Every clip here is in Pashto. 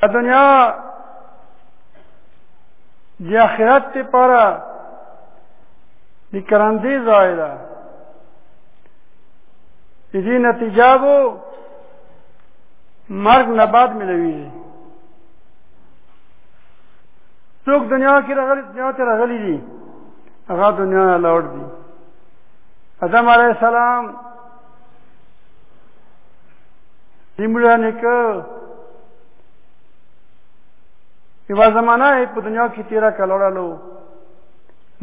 د دنیا د آخرت لپاره د کرندې ځای ده د دې نتیجه وو مرګ نه بعد ملوي څوک دنیا کې راغلي دنیا ته راغلي دي هغه دنیا لاړ دي ادم علی السلام نیمړه نکه یو زمانہ په دنیا کې تیرا کلوړلو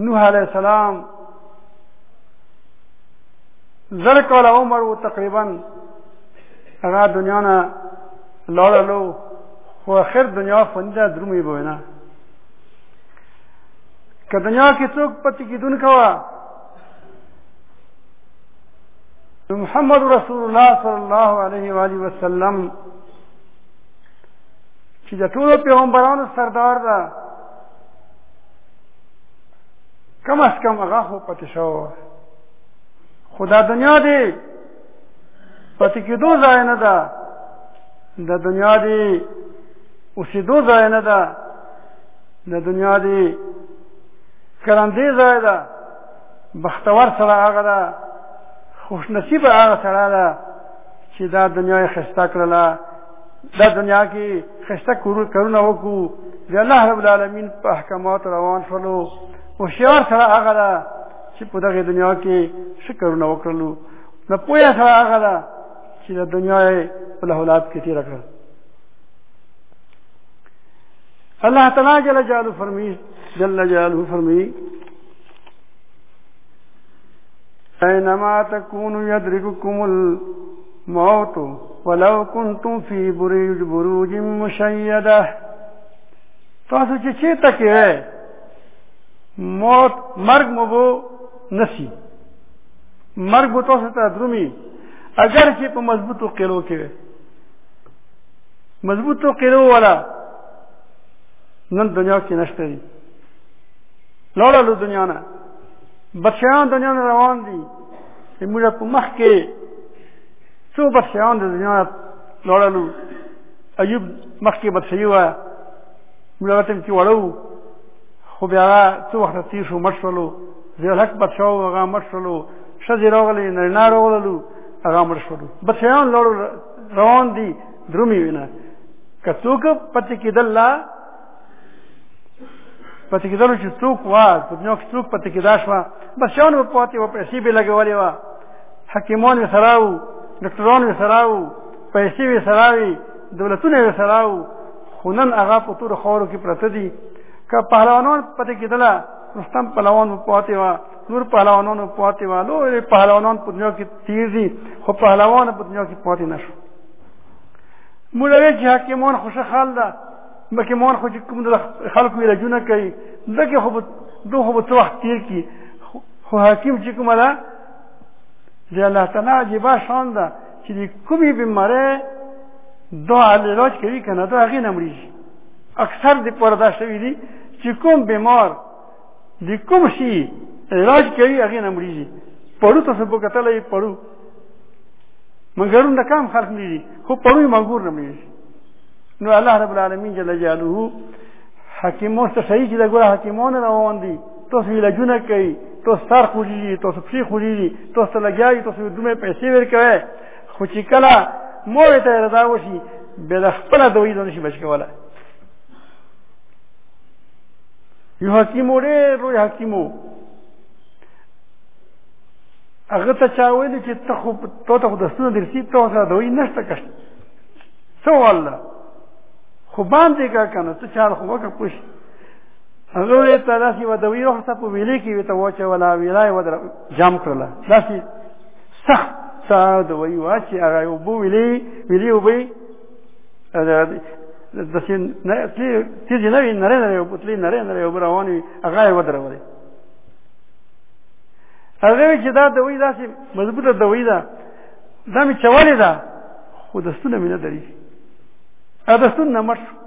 نوح علی السلام زر کال عمر و تقریبا هغه دنیا نه لاړلو خو اخر دنیا فانی ده درومي بوینه که دنیا کې څوک پتی کیدون کوا محمد رسول الله صلی الله علیه و علیه وسلم چې د ټولو پیغمبرانو سردار ده کم از کم هغه خو پاتې شو خدا دنیا دی پاتې کېدو ځای نه ده د دنیا دی اوسېدو ځای نه ده د دنیا دی کرندې ځای ده بختور سره هغه ده خوش نصیب هغه سره ده چې دا دنیا یې خسته کړله دا دنیا کې خسته کورونه وکړو د الله رب العالمین په احکامات روان شولو هوښیار سره هغه ده چې په دغه دنیا کې شکر نه وکړلو نه پوهه سره هغه ده چې د دنیا په لهولات کې تیر کړ الله تعالی جل جلاله فرمایي جل جلاله فرمایي اينما تكونوا يدرككم الموت ولو كنتم في بروج مشيده تاسو چې چیرته کې موت مرګ مو وو نسی مرګ به تاسو ته درومي اگر چې په مضبوطو قلو کې وي مضبوطو قلو ولا نن دنیا کې نشته دي لوړه له دنیا نه بچیان دنیا نه روان دي چې موږ په مخ کې څو بچیان د دنیا لوړه لو ایوب مخ کې بچی وای موږ هغه ټیم کې وړو خو بیا هغه څه وخت تېر شو مړ شولو زیرک بچو هغه مړ شولو ښځې راغلې نرینه راغللو هغه مړ شولو بچیان لړو روان دي درومي وینه که څوک پاتې کېدل لا پاتې کېدل چې څوک وا په دنیا کې څوک پاتې کېدا شوه بچیان به پاتې وه پیسې به لګولې وه حکیمان یې سره وو ډاکټران یې سره وو پیسې یې سره وي دولتونه یې سره وو خو نن هغه په تورو خاورو کې پراته دي که پهلوانان پته کېدله رستم پهلوان مو پاتې وه نور پهلوانان مو پاتې وه لوی پهلوانان په دنیا کې تېر دي خو پهلوان په دنیا کې پاتې نه شو موږ وایو چې حاکمان خوشه خال ده حاکمان خو چې کوم د خلکو علاجونه کوي دغه خو دو خو څه وخت تېر کړي خو حاکم چې کومه ده د الله تعالی عجیبه شان ده چې د کومې بیمارۍ دا علاج کوي که نه دا هغې نه مړېږي اکثر د پاره دا شوي دي چې کوم بیمار د کوم شي علاج کوي هغې نه مړېږي پړو تاسو په کتله یې پړو منګرون د کام خلق نه دي خو پړو یې منګور نه مړېږي نو الله رب العالمین جل جلاله حکیمو ته صحیح چې دا ګوره حکیمونه روان دي تاسو یې لجونه کوي تاسو سر خوږي تاسو پښې خوږي تاسو لګیاي تاسو دومره پیسې ورکوي خو چې کله مور ته رضا وشي به د خپل دوی نه شي بچ کوله یو حکیم وړي روی حکیمو هغه ته چا ویل چې ته خو ته ته د سونه درسي ته سره دوی نشته کښ سوال خو باندې کا کنه ته چا خو وکه پوښتنه هغه وی ته داسې و د وی روح ته په ویلې کې وی ته وچه ولا ویلای و در جام کړل داسې سخت سره د وی واچې هغه یو بو ویلې ویلې و به د سین نه تلی تیزی نه وی نره نره په تلی نره نره وبره وانی هغه و در وله هغه چې دا د وی داسې مضبوطه د وی دا دا می چوالې دا خو دستونه مې نه دري ا دستونه مټ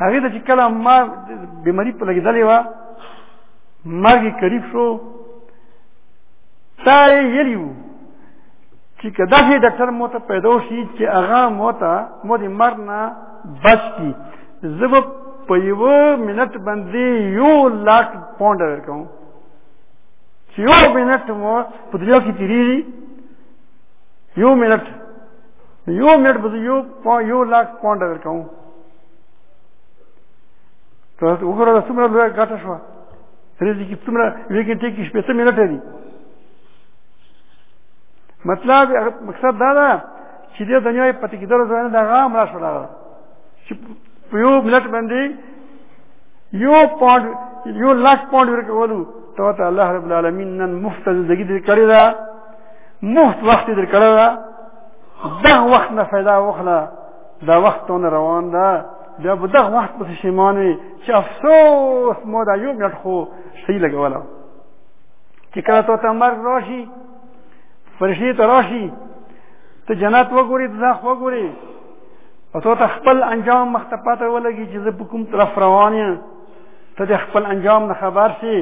هغه د چې کله ما بیماری په لګیدلې و مرګ قریب شو تا یلیو چې کدا هي ډاکټر مو ته پیدا شي چې هغه مو ته مو دې مرګ نه بچ کی زب په یو منټ باندې یو لاک پوند ورکوم چې یو منټ مو په دنیا کې تیریږي یو منټ یو منټ به یو یو لاک پوند ورکوم ته وګوره دا څومره لویه ګټه شوه ورځې کې څومره یوې ګنټې کې شپېته منټه دي مطلب مقصد دا ده چې دې دنیا یې پاتې کېدلو ځای نه دغه هم راشو راغله چې په یو منټ باندې یو پاونډ یو لاک پاونډ ورکولو ته ته الله رب العالمین نن مفت زندگی دې کړې ده مفت وخت دې کړې ده دغه وخت نه فایده واخله دا وخت ونه روان ده بیا به دغه وخت پسې شیمان وي چې افسوس مو دا یو منټ خو صحیح لګوله چې کله تو ته مرګ راشي فرشتې ته راشي ته جنت وګوري ته ځخ وګوري او تو ته خپل انجام مخ ته پاته ولګي چې زه په کوم طرف روان یم ته د خپل انجام نه خبر شي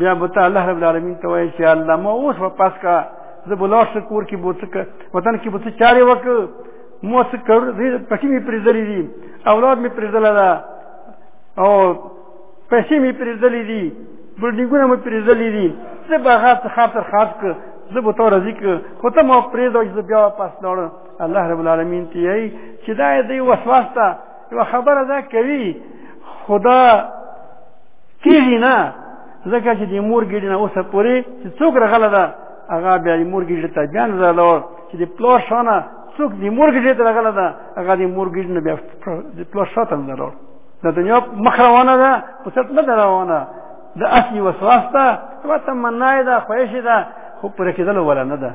بیا به ته الله رب العالمین ته وایي چې الله ما اوس واپس کا زه به لاړ شم کور کې به څه وطن کې به څه چارې وکړم مو څه کړ پټی می پرځلې دي اولاد می پرځله ده او پیسې می پرځلې دي بلډینګونه می پرځلې دي زه به هغه څه خاطر خاص کړ زه به تو راضي کړ خو ته مو پرېږده چې زه بیا واپس لاړم الله رب العالمین ته یې چې دا یې دی وسواس ته یوه خبره دا کوي خدا کېږي نه ځکه چې د مور ګېډې نه اوسه پورې چې څوک رغله ده هغه بیا د مور ګېډې ته بیا نه چې د پلار شانه څوک د مورګیج ته راغله ده هغه د مورګیج نه بیا د پلار شاته نه راوړ د دنیا مخ روانه ده په څټ نه ده روانه د اصلي وسواس ده و تمنا ده خوښ ده خو پر کېدل ولا نه ده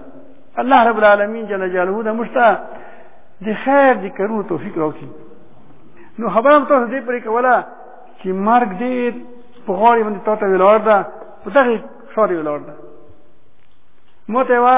الله رب العالمین جل جلاله ده مشته د خیر د کرو توفیق راکړي نو خبره تاسو دې پرې کوله چې مرګ دې په غاړې باندې تاسو ویلور ده په دغه شاري ویلور ده مو ته وا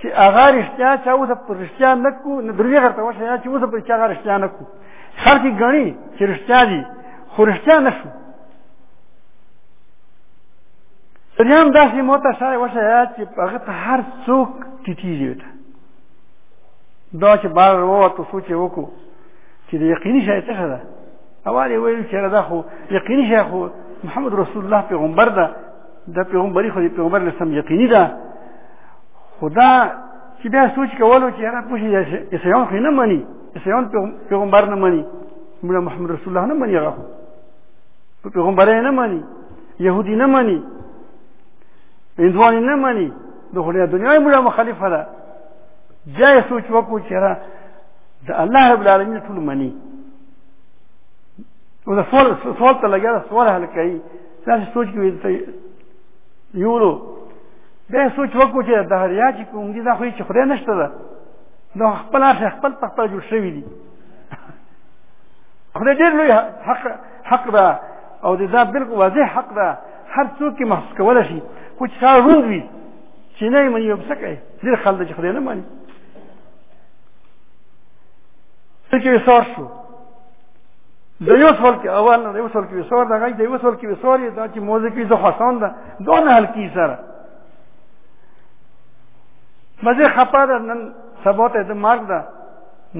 چې هغه رښتیا چې اوس پر رښتیا نه کو نه دروغ ورته وشه چې اوس پر چا هغه رښتیا نه کو خلک غني چې رښتیا دي خو رښتیا نه شو سریان داسې موته سره وشه چې هغه ته هر څوک ټیټیږي وته دا چې بار وروته سوچ وکړو چې د یقیني شای څه ده اول ویل چې دا خو یقیني شای خو محمد رسول الله پیغمبر ده دا پیغمبري خو د پیغمبر له سم یقیني ده خدا چې بیا سوچ کولو چې هغه پوښي اسلام خو نه مانی اسلام پیغمبر نه مانی مولا محمد رسول الله نه مانی هغه په پیغمبر نه مانی يهودي نه مانی هندوان نه مانی د خدای دنیا مولا مخالفه ده جای سوچ وکړو چې را د الله رب العالمین ټول مانی او دا سوال سوال ته لګیا سوال حل کوي تاسو سوچ کوئ ته یورو دا سوچ وکړو چې د هریا چې کوم دي دا خو هیڅ خره نشته ده نو خپل هغه خپل په خپل جوړ شوی دي خدای ډېر لوی حق حق ده او د ذات بالکل واضح حق ده هر څوک کې محسوس کول شي خو چې سره روند وي چې نه یې مني یو څه کوي ډېر خلک چې خدای نه مني څه چې سور شو د یو سوال کې اول نه یو سوال کې وسور دا غي د یو سوال کې وسور دا چې موزه کې زه حسن ده دون حل کی سره مزه خپه ده نن سبا ته د مرګ ده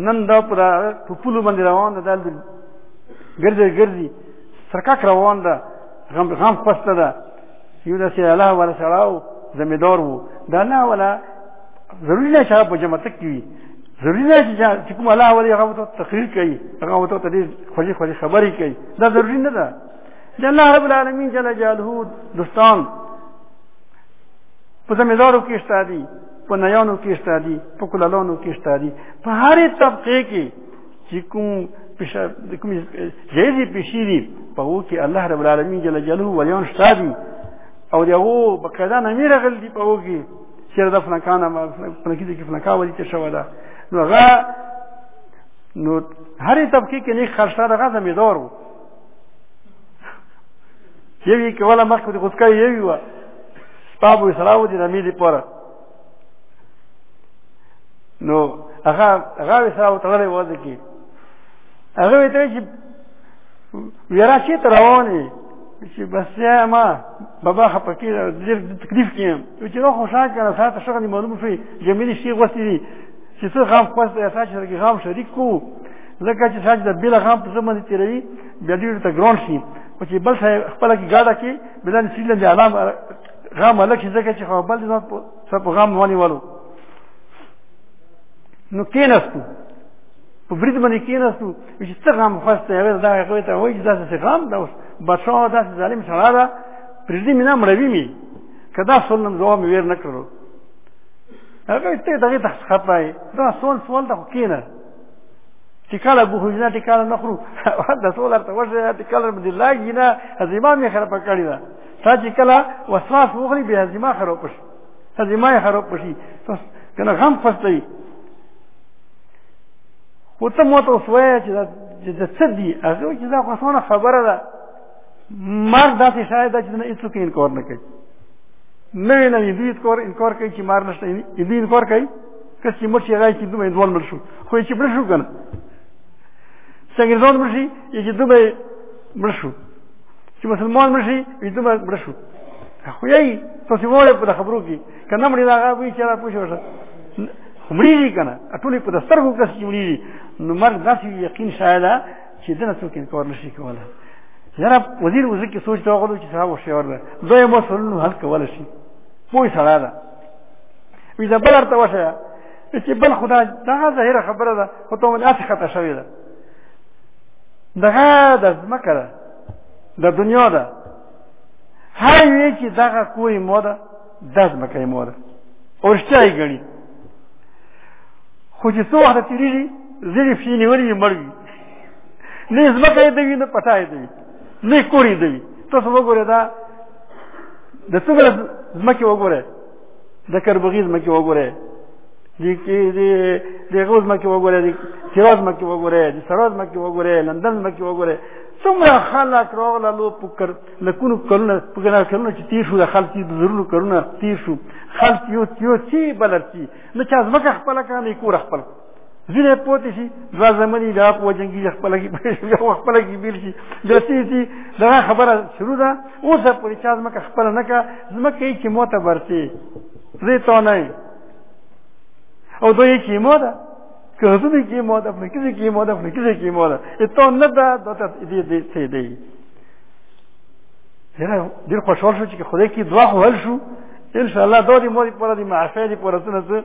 نن دا پر ټپلو باندې روان ده دل ګرځي ګرځي سرکک روان ده غم غم پسته ده یو د سي الله ور سړاو زمیدار وو دا نه ولا ضروري نه چې په جمع تک کی ضروري نه چې کوم الله ولي هغه ته تقریر کوي هغه ته تدې خوشي خوشي خبرې کوي دا ضروري نه ده د الله رب العالمین جل جلاله دوستان په زمیدارو کې شته دي په نیانو کې شته دي په کلالانو کې شته دي په هرې طبقه کې چې کوم پیشه کوم جایزې پیشې دي په هغو کې الله رب العالمین جل جلاله ولیان شته دي او د هغو بقاعده نامې راغلي دي په هغو کې چېرې دا فلانکانه فلانکي ځای کې فلانکا ولي تېر شوی ده نو هغه نو هرې طبقې کې نیک خرڅ هغه زمیدار و یوې کوله مخکې د غوڅکۍ یوې وه سپاب وې سراو دي نامې دپاره نو هغه هغه سره وتړلې وځي کی هغه ته چې ویرا شي تر رواني چې بس یا ما بابا خپکی ډیر تکلیف کیم چې نو خوشاله کړه ساعت شغل معلوم شي جمیل شي غوستي دي چې څه غم خوست احساس شي غم شریک کو ځکه چې ساج د بل غم په زمه دي تیروي بیا ډیر ته ګرون شي او چې بل خپل کې ګاډه کې بلان سیلن دي علام غم لکه ځکه چې خو بل ځات په سب غم ونی ولو نو کیناستو په برید باندې کیناستو چې څه غم خواسته یو دا کوي ته وایي دا څه غم دا اوس بچو دا ظالم شړا دا پرځې مې نه مړوي می کدا سولم جواب مې ور نه کړو هغه ته دغه ته خپای دا سول سول دا کینه چې کله بو حجنا ټی کله نخرو دا سول ارته ورشه ټی کله باندې لاګی نه ازمام یې خراب کړی دا تا چې کله وسواس وغلی به هضمه خراب شي هضمه خراب شي کنه غم فستي خو ته مو ته وسوي چې د څه دی هغه چې دا خو خبره ده مرګ داسې شاید چې نه هیڅوک انکار نه کوي نوې نوې دوی انکار انکار کوي چې مار نشته دوی انکار کوي که چې مړ شي هغه چې دوی ځوان مړ شو خو چې مړ شو کنه څنګه ځوان مړ شي یی دومره مړ شو چې مسلمان مړ شي یی دومره مړ شو خو یی تاسو وره په خبرو کې کنه مړي دا غوي چې را پوښښ وشه مړي دي کنه ټولې په سترګو کې چې مړي دي نو مرګ داسې یقین شاید چې دنه څوک انکار نشي کوله یاره وزیر وزیر کې سوچ دا غوړو چې صاحب وشه ورله دوی مو سرونو حل کول شي پوه سره ده وی زبر ته وشه چې بل خدا دا ظاهره خبره ده خو ته ولې اخته شوی ده دغه د ځمکه ده د دنیا ده هر یوې چې دغه کوی مو ده د ځمکه یې مو ده اوشته یې ګڼي خو چې څو وخته تېرېږي ځینې پښې نیولې یې مړ وي نه یې ځمکه یې دوي نه پټا یې دوي نه یې کور یې دوي تاسو وګورئ دا د څومره ځمکې وګورئ د کربغیز مکه وګوره دي کې دي دغه مکه وګوره دي شیراز مکه وګوره دي سراج مکه وګوره لندن مکه وګوره څومره خلک راغله لو پکر لکونو کلونه پکنا کلونه چې تیر شو د خلک د زرونو کلونه تیر شو خلک یو یو چی بلرتي نه چا ځمکه خپل کړه نه کور خپل زیره پوتی شي دوا زمنی دا په جنگي خپل کې پېښه او خپل کې بیل شي جسي سي دا خبره شروع ده اوس په چا زمکه خپل نه کا زمکه چې موته ورسي زه ته نه او دوی چې موته که هڅه دې کې موته په کې کې موته په کې کې موته ته نه دا دته دې دې سي دې یره ډیر خوشاله شو چې خدای کې دوا خو حل شو ان شاء الله دوی مو پر دې معافي دې پر سنت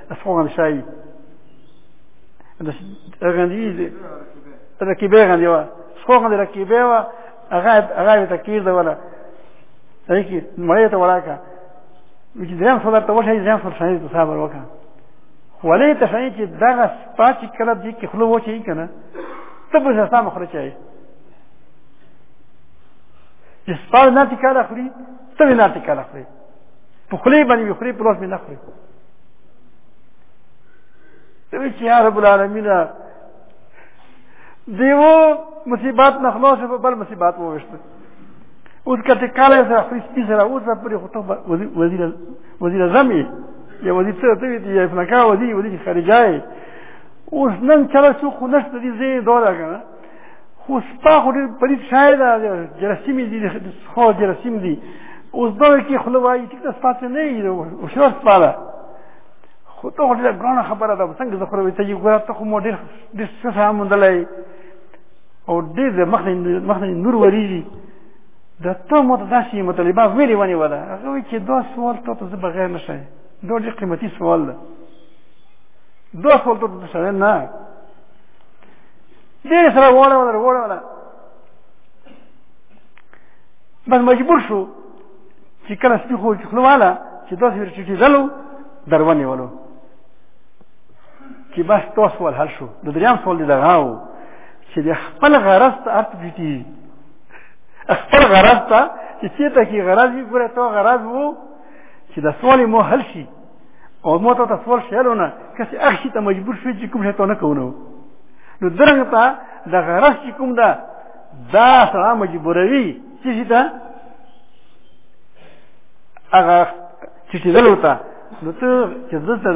افغان شای د غندی رکیبه غندی وا څو غندی رکیبه وا هغه هغه ته کیر دا ولا صحیح کی مړی ته ولاکا چې دریم صدر ته وشي دریم صدر شای ته صبر وکا ولې ته شای چې دغه پاتې کړه دې کې خلو وچی کنه ته به ځا سم خره چای چې سپار نه تکاله خوري ته نه تکاله خوري په خلی باندې خلی په لاس مې نه خوري دوی چې یا رب العالمین دیو مصیبات نه خلاص په بل مصیبات ووشته اوس کته کاله سره خپل سپی سره اوس پر خطو وزیر وزیر زمي یا وزیر سره ته دی یا فلکا وزیر وزیر خارجای اوس نن چلا سو خو نشته دي زه دوره کنه خو سپا خو ډېر پلید شاعر دی جراسیم دي خو جراسیم دي اوس دغه کې خوله وایي ټیک ده سپا څه نه یي هوښیار سپا ده خو ته خو ډېره ګرانه خبره ده څنګه زه خو وایي ته یې ګوره ته خو مو ډېر ډېر څه ښه موندلی او ډېر د مخ نه نور ورېږي د ته مو ته داسې مطالبه ویلې ونیوه ده هغه وایي چې دا سوال تا ته زه بغیر نه شم دا ډېر قیمتي سوال ده دا سوال تا ته نه دې سره وړه وړه وړه وړه بس مجبور شو چې کله سپي خو چې خلواله چې داسې ور چټي دلو درونی ولو چې بس تاسو ول حل شو د دریم سوال دی دغه و چې د خپل غرض ته ارت جټي خپل غرض ته چې چېرته کې غرض وي ګوره تو غرض وو چې د سوال مو حل شي او مو ته تسول شیلونه کسي اخشي ته مجبور شو چې کوم شي ته نه کوونه نو درنګ ته د غرس چې کوم ده دا سره مجبوروي چې شي ته هغه چې چې دلته نو ته چې دلته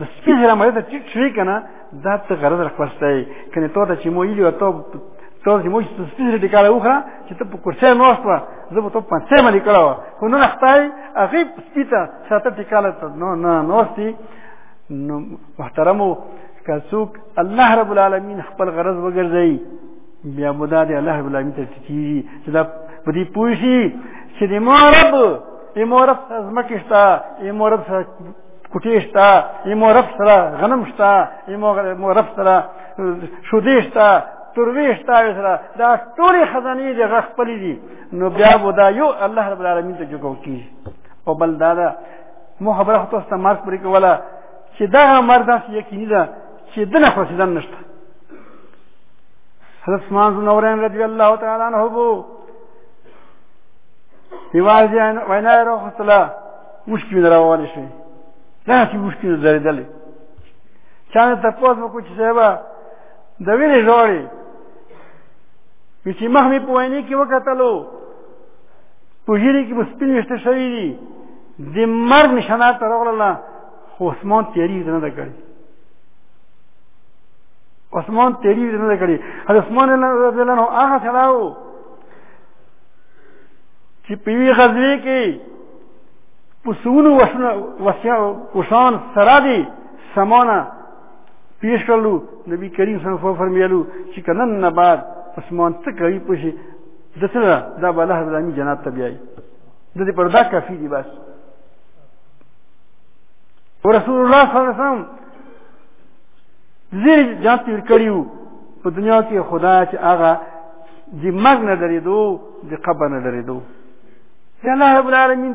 د سپي سره مې ته چې شي کنه دا ته غرض راخوستای کنه ته ته چې مو یلی او ته ته چې مو چې سپي سره ټکاله وخه چې ته په کرسي نو واسطه زه به ته په سیمه لیکلو خو نو نه ختای هغه سپي ته ساته ټیکاله ته نو نه نوستي نو محترمو که څوک الله رب العالمین خپل غرض وګرځي بیا بودا دی الله رب العالمین ته کیږي چې دا په دې پوه شي چې د مورب د مورب ځمکې شته د مورب سره کوټې شته د مورب سره غنم شته د مورب سره شودې شته تروې شته سره دا ټولې خزانې د غخ پلې دي نو بیا به دا یو الله رب العالمین ته جوګو کی او بل دا دا مو خبره تاسو ته مارک پرې کوله چې دا مرد داسې یقیني ده چې دنه خرسیدن نشته حضرت عثمان بن نورین رضی الله تعالی عنہ بو یوازې وینا یې راوخستله اوښکې مې روانې شوې داسې اوښکې مې درېدلې چا نه تپوس وکړو چې صاحبه د وینې ژاړي وی چې مخ مې په وینې کې وکتلو په ژیرې کې مو سپین ویښته شوي دي د مرګ نشانات ته راغلله خو عثمان تیری نه ده کړې عثمان تیری نه ده کړې عثمان رضی الله عنه هغه سړی و چې په یوې غزوې کې په سونو وشان سره دي سمانه پیش کړلو نبی کریم صلی الله علیه وسلم فرمایلو چې کنن نه بعد اسمان ته کوي پوشي د سره دا به الله العالمین جنات ته بیایي د دې پر دا کافی دی بس رسول الله صلی الله علیه وسلم زیر جنات تیر کړیو په دنیا کې خدا چې هغه د مرګ نه درېدو د قبر نه درېدو یا الله رب العالمین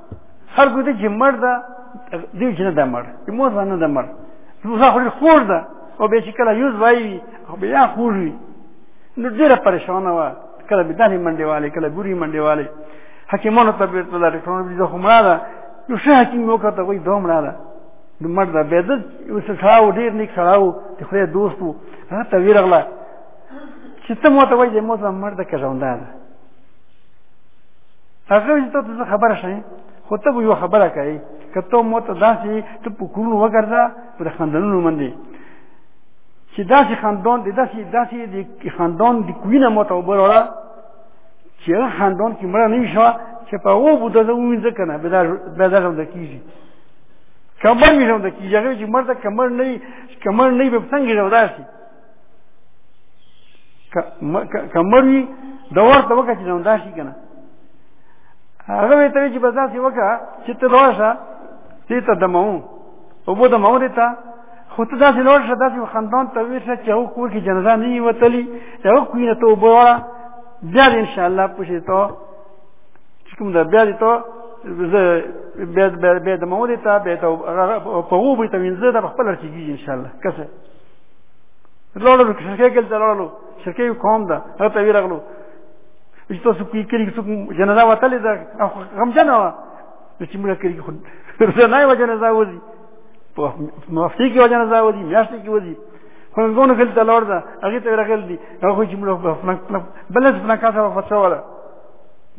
هر کو دې چې مړ ده دې چې نه ده مړ دې مور نه ده مړ روزه خو خور ده او به چې کله یوز وایي او بیا خور وي نو ډېره پریشانه وه کله به دانې منډې والې کله ګوري منډې والې حکیمانو ته بېرته دا ډاکټرانو دې خو مړه ده یو ښه حکیم یې وکړه ته وایي دا مړه ده نو مړ ده بیا ده یو سړی و ډېر نیک سړی و د خدای دوست و راته ویرغله چې ته ماته وایي چې مور مړ ده که ژونده ده هغه چې ته څه خبره شې خو ته یو خبره کوي که ته مو ته داسې ته په کورونو وګرځه پر خندنونو باندې چې داسې خندون د داسې داسې د خندون د کوینه مو ته وبروړه چې هغه خندون کې مړه نه شوه چې په هغو بوده زه ووینځه که نه بیا دا ژوند کېږي کمر وي ژوند کېږي هغه چې مړ ته کمر نه وي کمر نه وي به څنګه ژوند شي کمروي د ورته وکړه چې نو دا شي کنه هغه وی ته چې بس داسې وکړه چې ته لوړ شه چې ته دمو او بو دمو دې ته خو ته داسې لوړ شه داسې خندان ته وی شه چې هو کور کې جنازه نه وتلی یو کوینه ته وبوړه بیا ان شاء الله پوښې ته چې کوم دا بیا دې ته زه بیا بیا د مولې ته بیا ته په وو به ته وینځه د خپل رچیږي ان شاء الله کسه لړل شرکې کې لړلو شرکې قوم ده هغه ته ویرغلو چې تاسو کې کلی څوک جنازه وتلې ده غم جنا و چې موږ کلی خو نه و جنازه وځي په مفتی کې جنازه وځي میاشتې کې وځي خلګونو کې ته لور ده هغه ته راغل دي هغه چې موږ په فلک فلک بلز فلک کاسه وفات ولا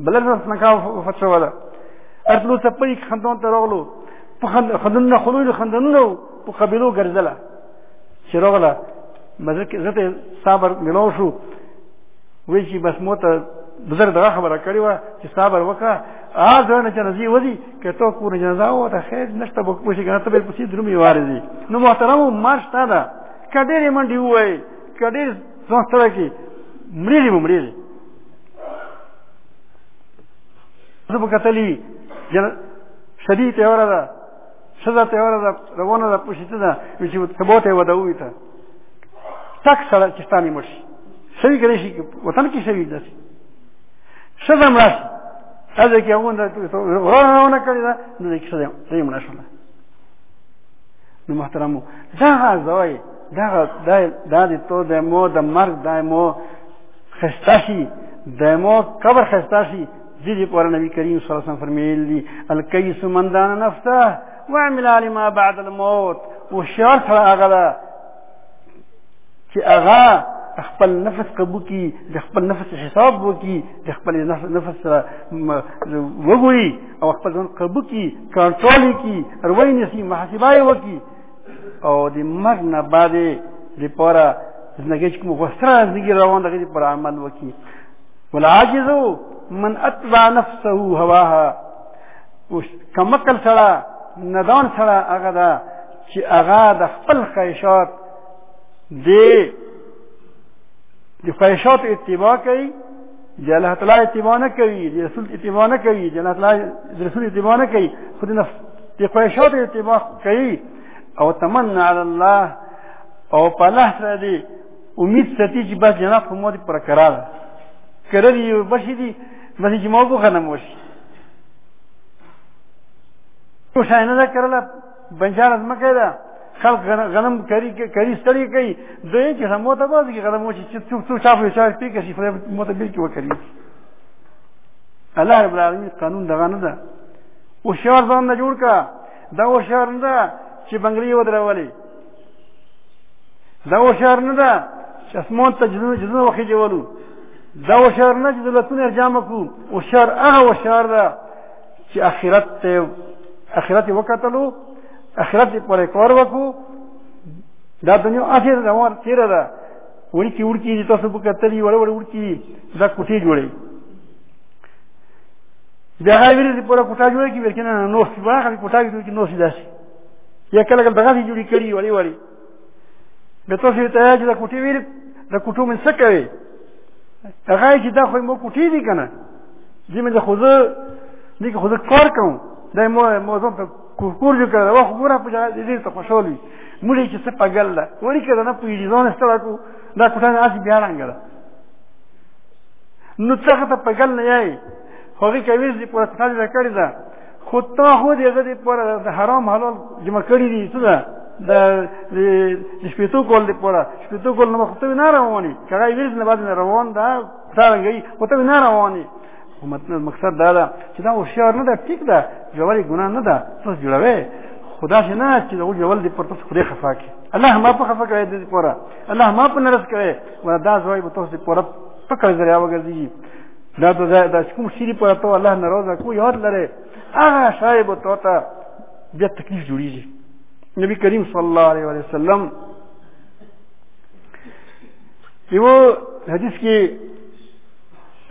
بلز فلک کاسه وفات ولا ارتلو سپری خندون ته راغلو په خندون نه خلوی خندون نو په قبيلو ګرځله چې راغله مزکه زته صبر ملو شو وی چې بس مو ته بزر دغه خبره کړې و چې صبر وکړه ا ځنه چې نزي ودی که ته کور جنازه و ته خیر نشته به کوشش کنه ته به پسې درومي وارزي نو محترم مارش تا دا کډېر منډي وای کډېر څو سره کې مړي مړي زه په کتلی شدید یوره ده سزا ته ورته روانه ده پوښتنه ده چې تبوت یې ودوي ته تک سره چې ستاني مرشي سوي کړی شي وطن کې سوي ده سزا مرش هغه کې هغه ورونه کړی ده نو کې سزا یې مرش نو محترمو دا غوي دا دا دا د تو د مو د مرګ د مو خسته شي د مو قبر خسته شي جی پر نبی کریم صلی اللہ علیہ وسلم فرمیل دی الکیس من دان نفسه وعمل لما بعد الموت و شعر سره هغه ده چې هغه خپل نفس قبو کی د خپل نفس حساب وکي د خپل نفس سره وګوري او خپل ځان قبو کی کنټرول کی اروي نسی محاسبه وکي او د مرګ نه بعد لپاره زندګۍ چې کوم غوښتنه زندګي روان دغه پر عمل وکړي والعاجز من اتبع نفسه هواها کمکل سره ندان سره هغه دا چې هغه د خپل خیشات دی د خیشات اتباع کوي د الله تعالی اتباع نه کوي د رسول اتباع نه کوي د الله تعالی د رسول اتباع نه کوي خو د نفس د خواهشاتو اتباع کوي او تمنا علی الله او په الله سره دی امید ساتي چې بس جنت خو مو دې پر قرار کړی دی بشي دی بس چې مو بو غنم وشي تو شاینه دا کړله بنجار از مکه ده خلق غنم کری کری ستړي کوي دوی چې هم موته باز کې غنم وچی چې څو څو چاپ چار پی کې شي موته بیل کې وکړي الله رب العالمین قانون دغه نه ده او شعر ځان نه جوړ کا دا و شعر نه ده چې بنگلې ودرولې دا و شعر نه ده چې اسمان ته جنونه جنونه وخی جوړو دا و شعر نه چې دلتون ارجام کو او شعر هغه و شعر ده چې اخرت ته اخرت وکتلو اخرت پر کار وکړو دا دنیا اخر روان تیر ده وړي کې وړي کې تاسو په کتلی وړ وړ وړي کې دا کوټې جوړې دا هغه ویل چې پوره کوټه جوړه کې ورکنه نو څه واخلې کوټه کې نو څه داسي یا کله کله دغه جوړې کړي وړي وړي به تاسو ته چې دا کوټي ویل دا کوټو من څه کوي هغه چې دا خو مو کوټي دي کنه دې مې خو زه دې خو زه کار کوم دا مو مو زم په کور جو کړه واخ ګوره په دې ته خوشاله وي موږ چې څه پګل ده وړي کړه نه پوي ځان ستړا کو دا کوټه نه اسی بیا رنګ ده نو څه ته پګل نه یای هغه کوي چې پوره ستاسو کړی ده خو تا خو دغه د پر حرام حلال جمع کړی دي څه ده د شپېتو کول د پوره شپېتو کول نه مخته نه رواني کړای ویل نه بعد نه روان دا څنګه خو ته نه رواني خو مطلب مقصد دا ده چې دا هوښیار نه ده ټیک ده جوړي ګناه نه ده تاسو جوړوي خدا چې نه چې دا جوړول دي پر تاسو خو دې خفا کی الله ما په خفا کړی دې پوره الله ما په نرس کړی ولا دا زوی به تاسو پوره پکړ ذریعہ وګرځي دا ته دا دا کوم شری په تو الله ناراضه کو یاد لره هغه شایب تو ته بیا تکلیف جوړیږي نبی کریم صلی الله علیه و سلم یو حدیث کې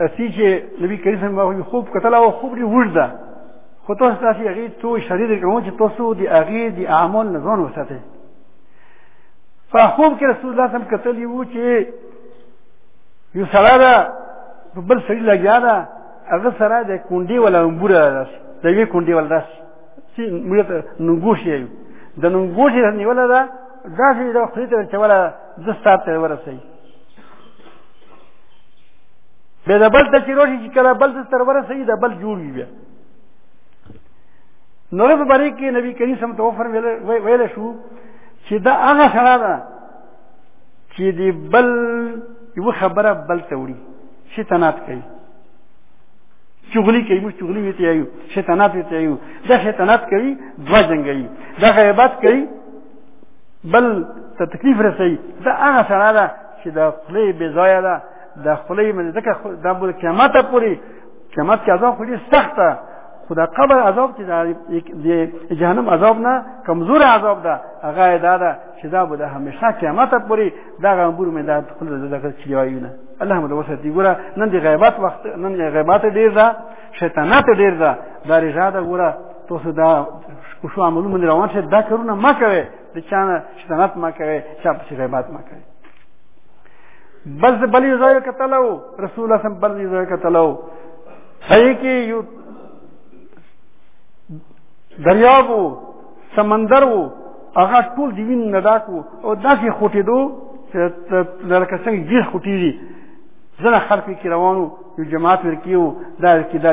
اسی چې نبی کریم صلی الله علیه و خوب کتل او خوب دی ورده خو تاسو تاسو هغه تو شریر کوم چې تاسو دی هغه دی اعمال نه ځان وساته فخوب کې رسول الله صلی الله علیه و سلم کتل یو چې یو سړی ده په بل سړي لګیا ده هغه سره د کونډې ولا نمبوره راس د یوې کونډې ولا راس چې موږ ته ننګوش یو د ننګوش نیوله ده داسې د خپل ته چوله د سات ته ورسي به د بل ته چې روشي چې کله بل ته تر ورسي د بل جوړ وي بیا نور په بری کې نبی کریم سم ته فرمایله ویل شو چې دا هغه سره ده چې دی بل یو خبره بل ته وړي شیطانات کوي چغلی کوي موږ چغلی ویته یو شیطانات ویته یو دا شیطانات کوي دوا جنگي دا غیبت کوي بل ته تکلیف رسي دا هغه سره ده چې د خپلې بې ځایه ده د خپلې مې ځکه دا بل قیامت پورې قیامت کې عذاب خو ډېر سخته خو د قبر عذاب چې د جهنم عذاب نه کمزور عذاب ده هغه دا ده چې دا به د همیشه قیامت پورې دا غمبور مې دا خپل د ذکر چې وایونه الله مو د وسه دی ګوره نن دی غیبت وخت نن دی غیبت ډیر ده شیطانات ډیر ده دا رجا ده ګوره تاسو دا کوشو عملونه روان شه دا کارونه ما کوي د چانه شیطانات ما کوي چا په غیبت ما کوي بس بل یو ځای کتلو رسول الله صلی الله علیه وسلم بل یو ځای کتلو هي کې یو دریابو سمندر وو هغه ټول دی وین نه ډاک وو او داسې خوټېدو لکه څنګه ګیس خوټېږي ځنه خلک کې روانو یو جماعت ورکیو دا کې دا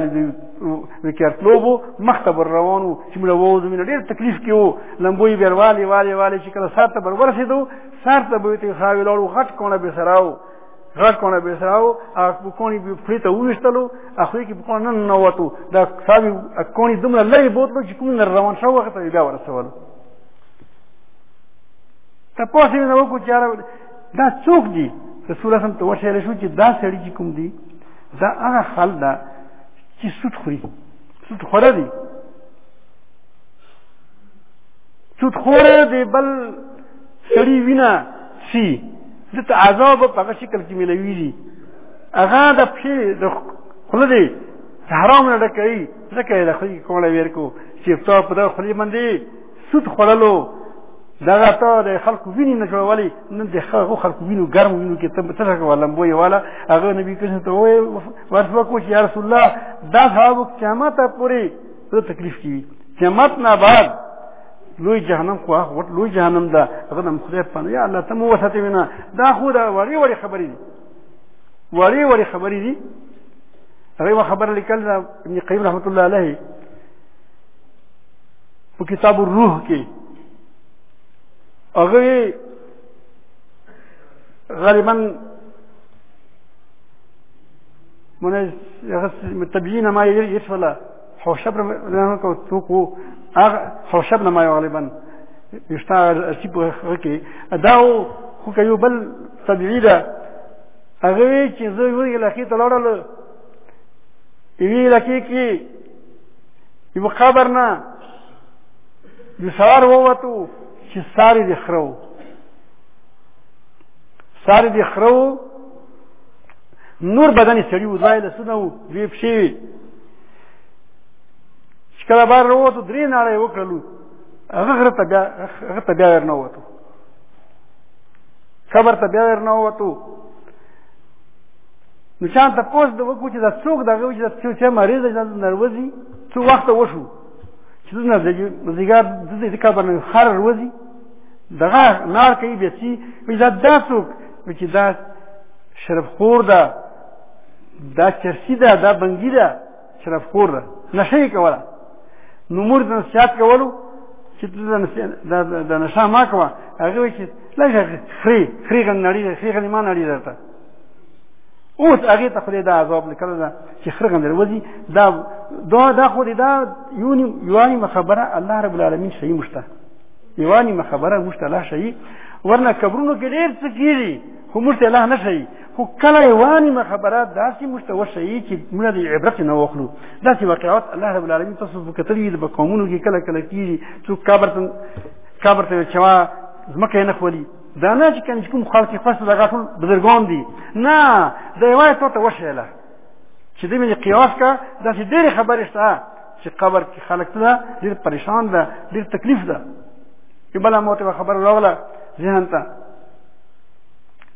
وکړتلو وو مخته بر روانو چې موږ وو زمينه ډېر تکلیف کې وو لمبوي بیرواله والي والي چې کله سات بر ورسېدو سات به ته خاوي لړو غټ کونه به سراو غږ کونه به سراو اخو کونی به فریته وښتلو اخو کې کونه نن نو وته دا صاحب کونی دمر لری بوتلو چې کوم روان شو وخت بیا ورسول ته پوښتنه نه وکړو چې دا څوک دي رسول الله ته وشل شو چې دا سړی چې کوم دي دا هغه خل دا چې سود خوري سود خوره دي سود خوره دی بل سړی وینا سي د عذاب په هغه شکل کې ملوي دي هغه د پښې د خله دی حرام نه ډکوي ځکه یې د خولې کومړی ویر کو چې افتا په دغه خولې باندې سود خوړلو دغه ته د خلکو ویني نه جوړولې نن د هغو خلکو وینو ګرم وینو کې ته څه کوه لمبو یې والا هغه نبی کریم ته وایي ورته وکړو چې یا رسول الله دا صحابو قیامت پورې ته تکلیف کیږي قیامت نه بعد لوی جهنم خو هغه لوی جهنم ده هغه نم خدای پنه یا الله ته مو وساتې وینا دا خو دا وړي وړي خبرې دي وړي وړي خبرې دي هغه خبر لیکل دا ابن قیم رحمت الله علیه په کتاب الروح کې هغه غالبا من تبيين ما يسفل حوشب رحمه کو تو کو اغ حوشب نه ما غالبا یشتا اسی په کې دا خو یو بل تبعی ده هغه چې زه یو علاقې ته لاړل یوې علاقې کې یو قبر نه د سار ووتو چې ساري د خرو ساري د خرو نور بدن یې سړي و دوه یې لاسونه و دوې پښې وې چې کله بار راووتو درې ناره یې وکړلو هغه غره ته بیا هغه ته بیا ور نه ووتو قبر ته بیا ور نه ووتو نو چان ته پوس د وکړو چې دا څوک دغه و چې دا څو چې مریض دی دا نروځي څو وخت وشو چې نه زیګار د دې کبر نه خر وروځي دغه نار کوي بیا چې دا څوک نو چې دا شرف خور ده دا چرسی ده دا بنګی ده شرف خور ده نشه یې کوله نو مور د نصیحت کولو چې د نشه ما کوه هغه وایي چې لږه خري خري غن نړی ده خري غن ما نړی درته اوس هغه ته خو دا عذاب لیکل ده چې خري غن دروځي دا دا دا خو دا یونی یوانی خبره الله رب العالمین شي مشته یوه نیمه خبره موږ ته لا ښیي ورنه قبرونو کې ډېر څه کېږي خو موږ ته لا نه ښیي خو کله یوه نیمه خبره داسې موږ ته وښیي چې موږ د عبرت نه واخلو داسې واقعات الله رب العالمین تاسو به کتلي وي په قومونو کې کله کله کېږي څوک قبر ته قبر ته چوا ځمکه یې نه خولي دا نه چې کوم کوم خلک یې خوښ دغه ټول بزرګان دي نه دا یوازې تا ته وښیله چې دوی مې قیاس کا داسې ډېرې خبرې شته چې قبر کې خلک ته ډېر پریشان ده ډېر تکلیف ده چې بل مو ته خبر راغله ذهن ته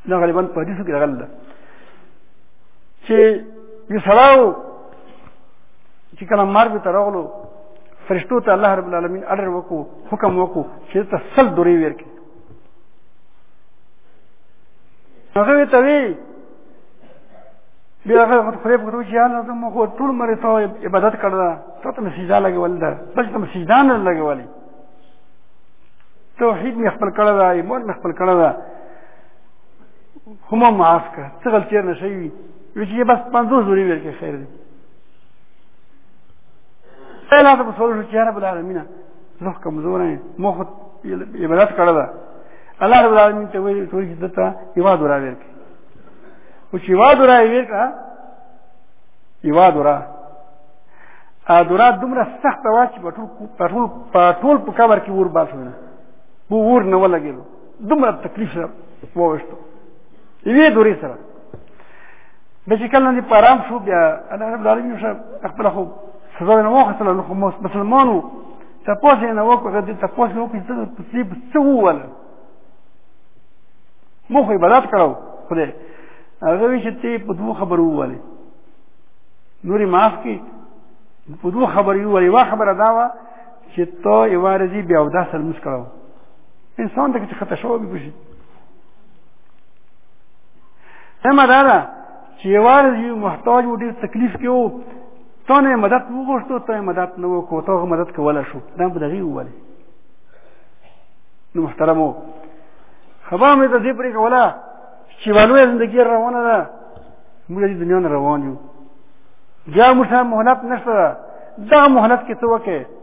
دا غالبا په حدیث کې راغله ده چې یو سړاو چې کله مرګ ته راغلو فرشتو ته الله رب العالمین اړر وکړو حکم وکړو چې ته سل دوری ورکې هغه ته وی بیا هغه خپل خپل کوټو چې الله ته مخ ټول مری ته عبادت کړدا ته ته سجدا لګول دا بل ته سجدا نه لګولې توحید می خپل کړه دا ایمان می خپل کړه دا هم معاف کړه څه غلطی نه شي وی چې بس 50 زوري ورکه خیر دی الله ته سوال شو چې رب العالمین زه کمزور یم مخ عبادت کړه دا الله رب العالمین ته ویل چې دته یو دورا ورکه او چې وا دورا یې وکړه یوا دورا ا دورا دومره سخت وا چې په ټول په ټول په ټول په کور کې ور باسو نه بو ور نه ولګېدو دومره تکلیف سره ووشتو یوې دورې سره د چې کله نه پرام شو بیا الله رب العالمین شو خپل خو سزا نه واخصله نو مسلمانو تاسو نه وکړه د تاسو نو کې څه څه وول مو خو عبادت کړو خدای هغه وی چې ته په دوه خبرو واله نوري معاف کی په دوه خبرو واله وا خبره دا وا چې ته ایوارزی بیا ودا سر مس کړو انسان ته چې خطا شو به بشي اما دا ده چې یوار یو محتاج و ډیر تکلیف کې وو تا نه مدد وغوښتو تا مدد نه وکړو تا مدد کولی شو دا به دغې وولې نو محترمو خبره مې د دې پرې کوله چې والوې زندګي روانه ده موږ د دنیا نه روان یو بیا موږ مهلت نشته دا مهلت کې څه وکړي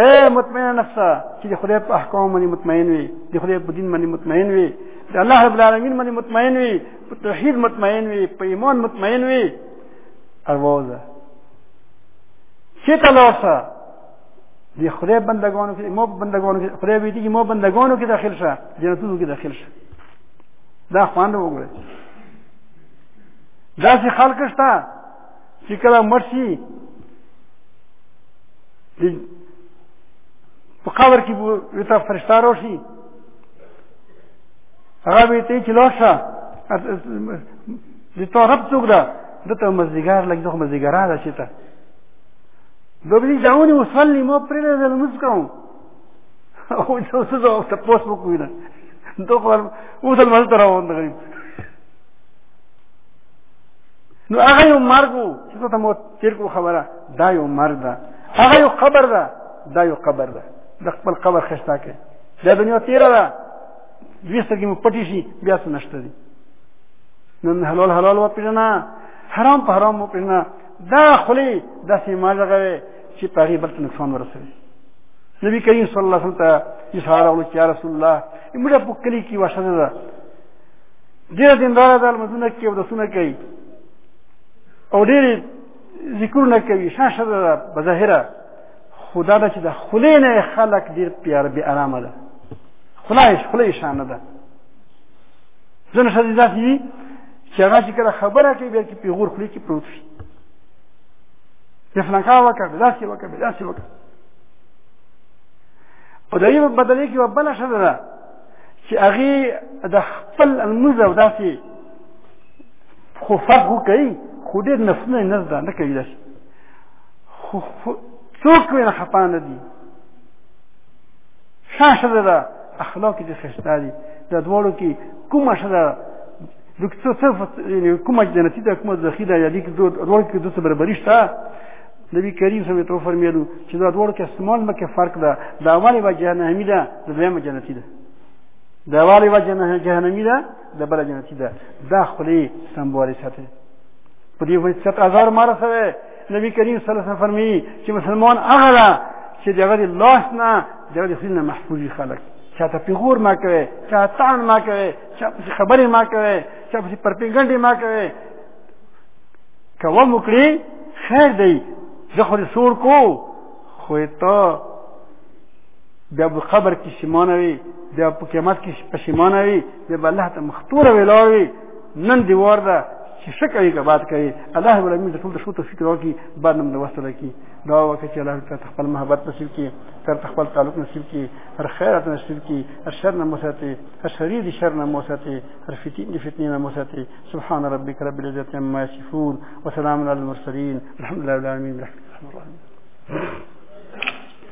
اے مطمئن نفس چې د خدای په احکام باندې مطمئن وي د خدای په دین باندې مطمئن وي د الله رب العالمین باندې مطمئن وي په توحید مطمئن وي په ایمان مطمئن وي اروازه چې تلوسه د خدای بندگانو کې مو بندگانو کې خدای وی دي مو بندگانو کې داخل شه جنتونو کې داخل شه دا خوان وګوره دا چې خلک شته چې کله مړ شي په قبر کې ورته فرشته راشي هغه به ته چې لاړ شه د تا رب څوک ده ده ته مزدګار لږ دغه مزدګرا ده چې ته دوبلی دعوني وصلي مو پرې لمونځ کوم او چې اوس زه وخت پوس وکوي نه دوه خپل اوس مل تر ووند غي نو هغه یو مرګ چې ته مو تیر کو خبره دا یو مرګ ده هغه یو قبر ده دا یو قبر ده د خپل قبر خشتا کې دا دنیا تیر ده دویسته کې مو پټی شي بیا څه نشته دي نن حلال حلال و پیژنه حرام په حرام و پیژنه دا خلی داسې مالغه چې په هغې بل ته نقصان ورسوي نبی کریم صلی الله علیه وسلم ته یې سړی راغلو چې یا رسول الله موږ په کلي کې یوه ښځه ده ډېره دینداره ده لمونځونه کوي اودسونه کوي او ډېرې ذکرونه کوي ښه ښځه ده په ظاهره خو دا ده چې د خولې نه یې خلک ډېر پیاره بې ارامه ده خوله یې خوله یې شانه ده ځینې ښځې داسې دي چې هغه چې کله خبره کوي بیا کې پېغور خولې کې پروت وي تخنقا وکړه داسې وکړه داسې وکړه او د یو بدلې کې بل شته ده چې هغه د خپل المز او داسې خو فرق کوي خو ډېر نفسونه نه زده نه کوي داسې خو څوک وینه خپانه دي شاشه ده اخلاق دي خشته دي د دوړو کې کومه شته دوی څه څه یعنی کومه جنتی ده کومه زخی ده یعنی که دوه دوه کې دوه برابري شته نبی کریم صلی الله علیه و فرمایلو چې دا دوه کې استعمال مکه فرق ده دا اولی و جهنمی ده د دویم جنتی ده دا اولی و جهنمی ده د بل جنتی ده دا خلی سمبوالي ساتي په دې وخت 7000 مار سره نبی کریم صلی الله علیه وسلم فرمایي چې مسلمان هغه ده چې دغه د لاس نه دغه د خلینه محفوظي خلک چاته پیغور ما کوي چا تان ما کوي چا خبرې ما کوي چا په پرپیګنډې ما کوي کوه مکړي خیر دی زه خو سور کو خو ته بیا په قبر کې شمانوي بیا په قیامت کې پښیمانوي بیا الله ته مختور ویلاوي نن دی ورده چې څه کوي که باد کوي الله رب العالمین د ټول د ښو توفیق راکړي باد نه د وسله کړي دعا وکړه چې الله تعالی ته خپل محبت نصیب کړي تر ته خپل تعلق نصیب کړي هر خیرات نصیب کړي هر شر نه مو ساتي هر شریر د شر نه مو ساتي هر فتنې د فتنې نه مو ساتي سبحان ربک رب العزة عما یصفون وسلام علی المرسلین الحمد لله رب العالمین الرحمن الرحیم